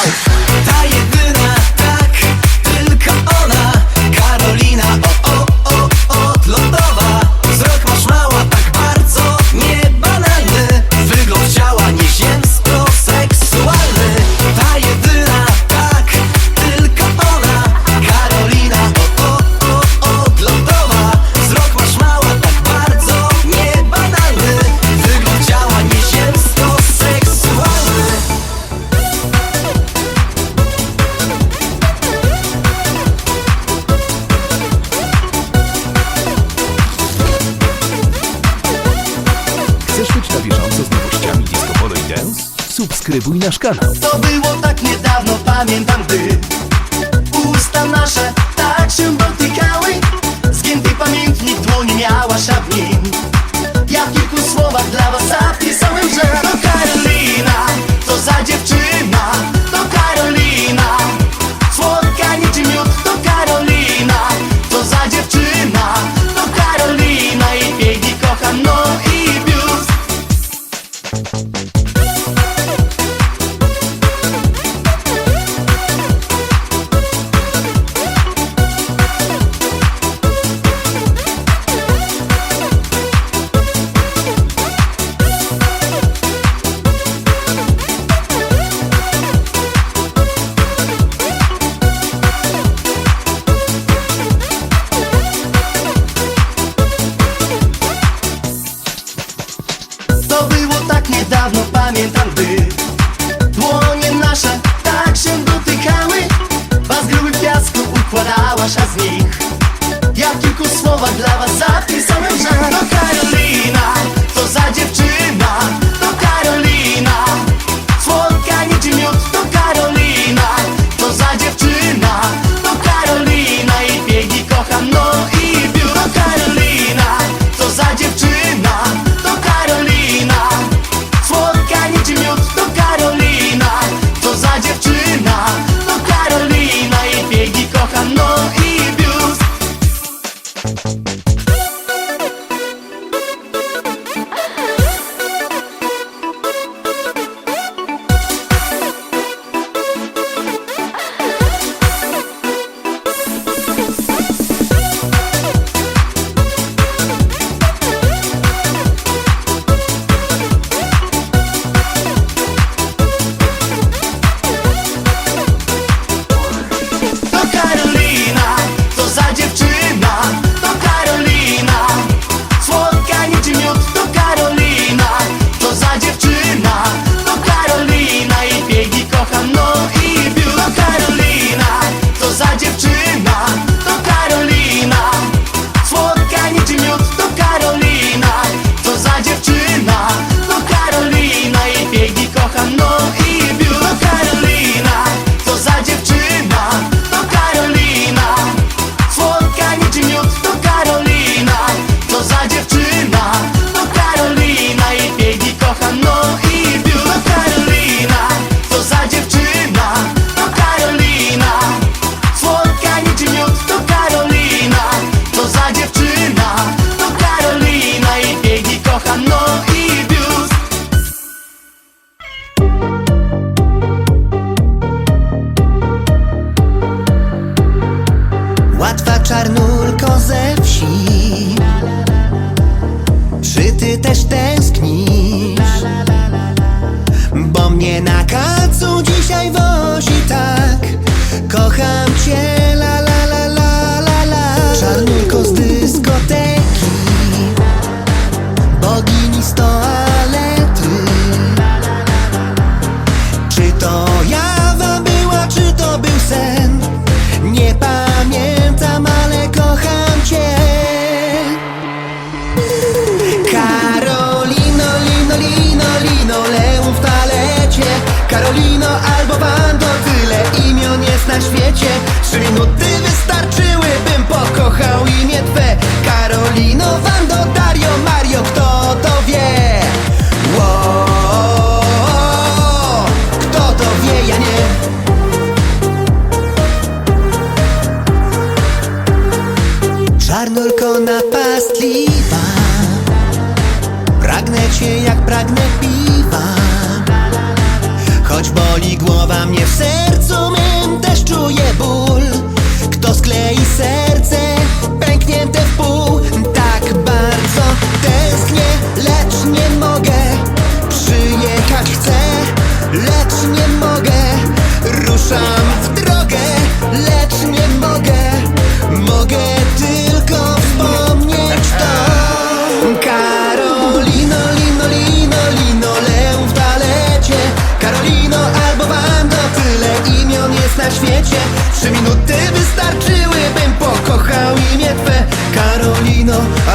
house. Tired. subskrybuj nasz kanał. To było tak niedawno, pamiętam gdy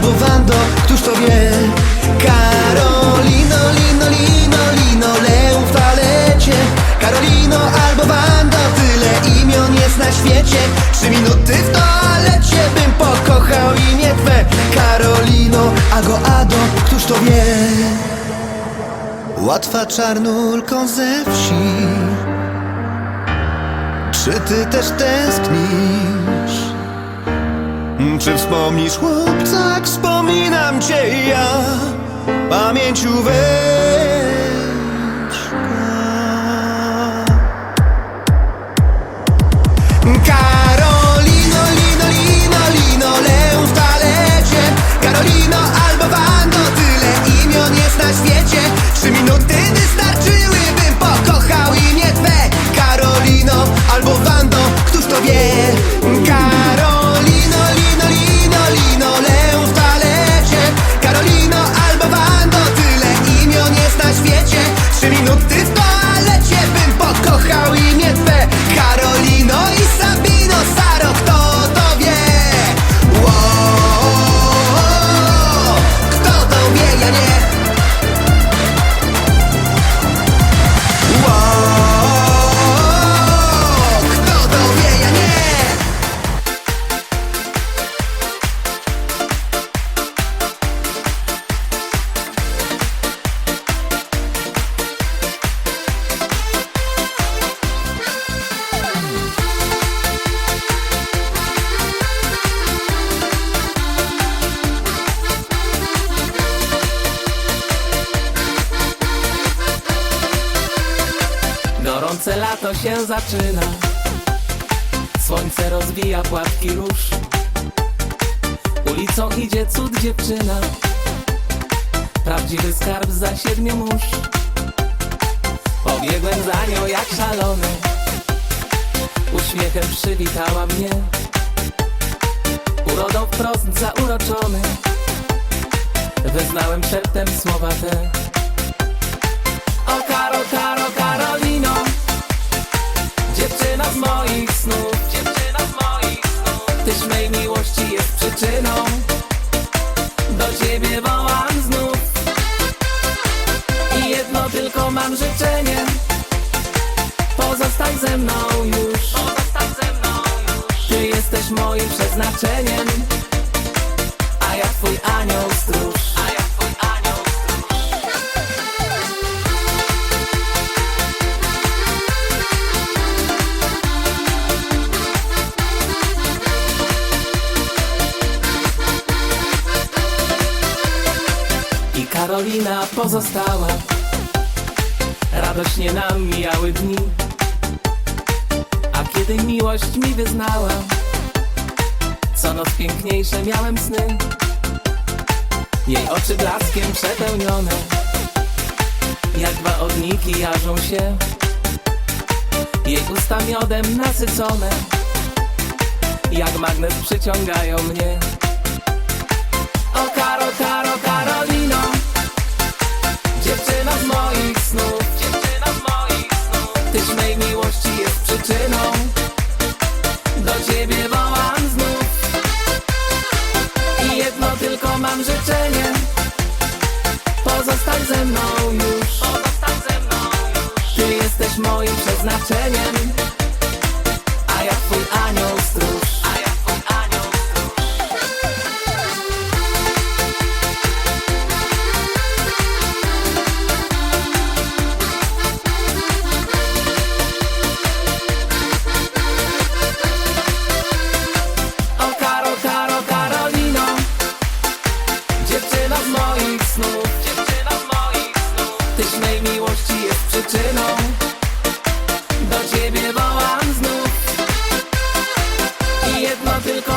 albo Wando, któż to wie? Karolino, lino, lino, lino, leum w talecie Karolino albo Wando, tyle imion jest na świecie Trzy minuty w toalecie, bym pokochał imię Twe Karolino, Ago, Ado, któż to wie? Łatwa czarnulką ze wsi Czy ty też tęsknisz? Czy wspomnisz chłopca, wspominam cię ja. Pamięciu weź. Karolino, lino, lino, lino, leum w talecie Karolino albo Wando, tyle imion jest na świecie. Trzy minuty wystarczyły, zaczyna Słońce rozwija płatki róż. Ulicą idzie cud dziewczyna. Prawdziwy skarb za siedmiu mórz. Pobiegłem za nią jak szalony. Uśmiechem przywitała mnie. Urodą wprost zauroczony Wyznałem szeptem słowa te. O Karo, Karo, Karolino z moich snów. Dziewczyna z moich snów. Tyś mej miłości jest przyczyną. Do ciebie wołam znów. I jedno tylko mam życzenie. Pozostań ze mną już. Pozostań ze mną już. Ty jesteś moim przeznaczeniem pozostała. Radośnie nam mijały dni A kiedy miłość mi wyznała Co noc piękniejsze miałem sny. Jej oczy blaskiem przepełnione Jak dwa odniki jarzą się. Jej usta miodem nasycone Jak magnes przyciągają mnie. O Karo, Karo, Karolino Dziewczyno z moich snów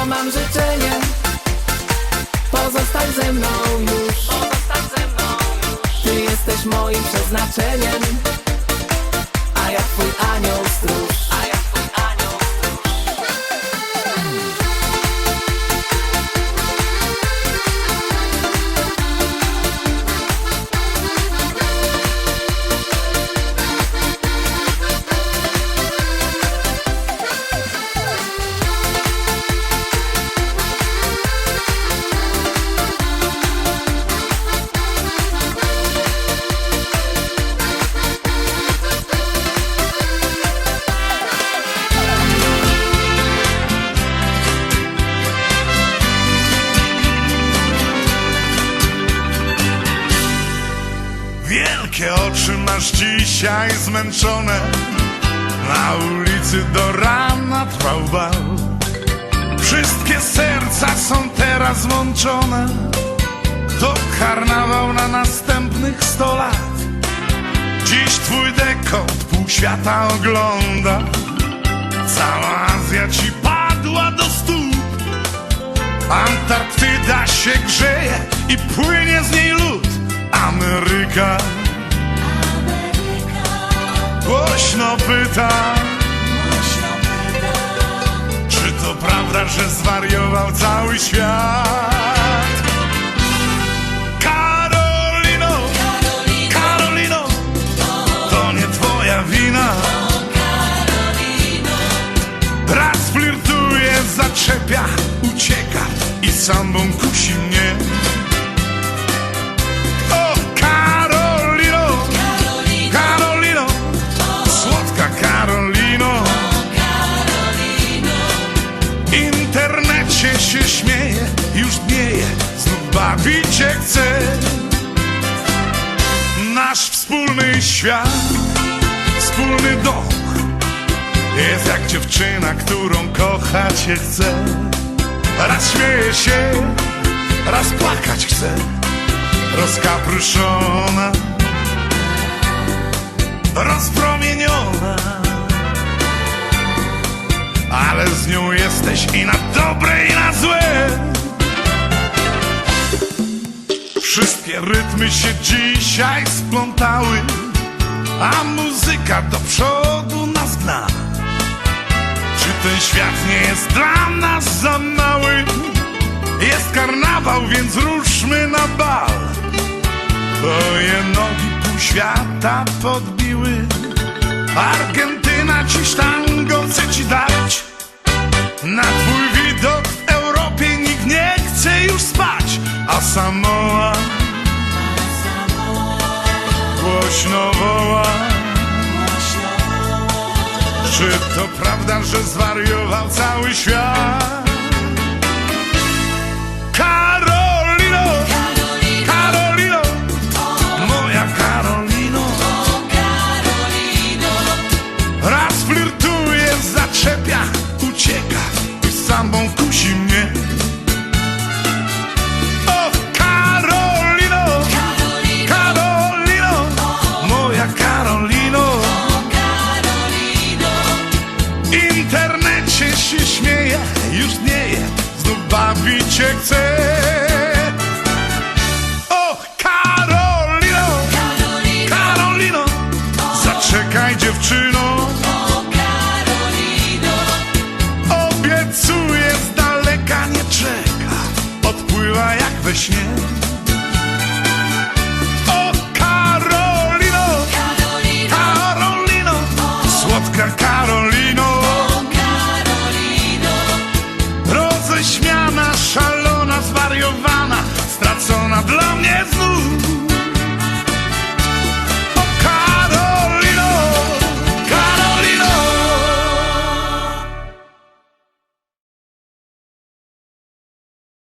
mam życzenie. Pozostań ze mną już. Ty jesteś moim przeznaczeniem oczy masz dzisiaj zmęczone. Na ulicy do rana trwał bal. Wszystkie serca są teraz włączone. To karnawał na następnych sto lat. Dziś twój dekolt pół świata ogląda. Cała Azja ci padła do stóp. Antarktyda się grzeje i płynie z niej lód. Ameryka Głośno pyta Czy to prawda, że zwariował cały świat? Karolino Karolino To nie twoja wina Raz flirtuje, zaczepia, ucieka i sambą kusi mnie. Bawić cię chce. Nasz wspólny świat, wspólny dom. Jest jak dziewczyna, którą kochać się chce. Raz śmieje się, raz płakać chce. Rozkapruszona Rozpromieniona. Ale z nią jesteś i na dobre i na złe Wszystkie rytmy się dzisiaj splątały A muzyka do przodu nas gna czy ten świat nie jest dla nas za mały? Jest karnawał, więc ruszmy na bal. Twoje nogi pół świata podbiły. Argentyna dziś tango chce ci dać. Na twój widok Samoa Głośno woła czy to prawda, że zwariował cały świat? zbić się